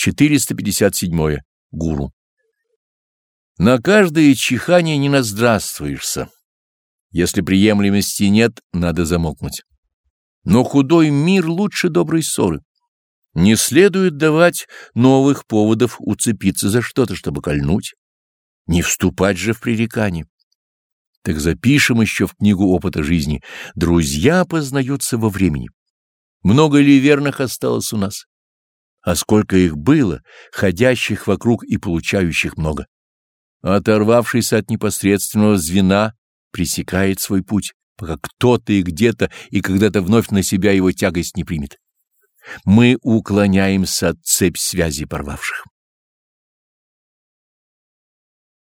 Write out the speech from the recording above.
457. Гуру. На каждое чихание не наздравствуешься. Если приемлемости нет, надо замолкнуть. Но худой мир лучше доброй ссоры. Не следует давать новых поводов уцепиться за что-то, чтобы кольнуть. Не вступать же в пререкание. Так запишем еще в книгу опыта жизни. Друзья познаются во времени. Много ли верных осталось у нас? А сколько их было, ходящих вокруг и получающих много. Оторвавшись от непосредственного звена, пресекает свой путь, пока кто-то и где-то и когда-то вновь на себя его тягость не примет. Мы уклоняемся от цепь связи порвавших.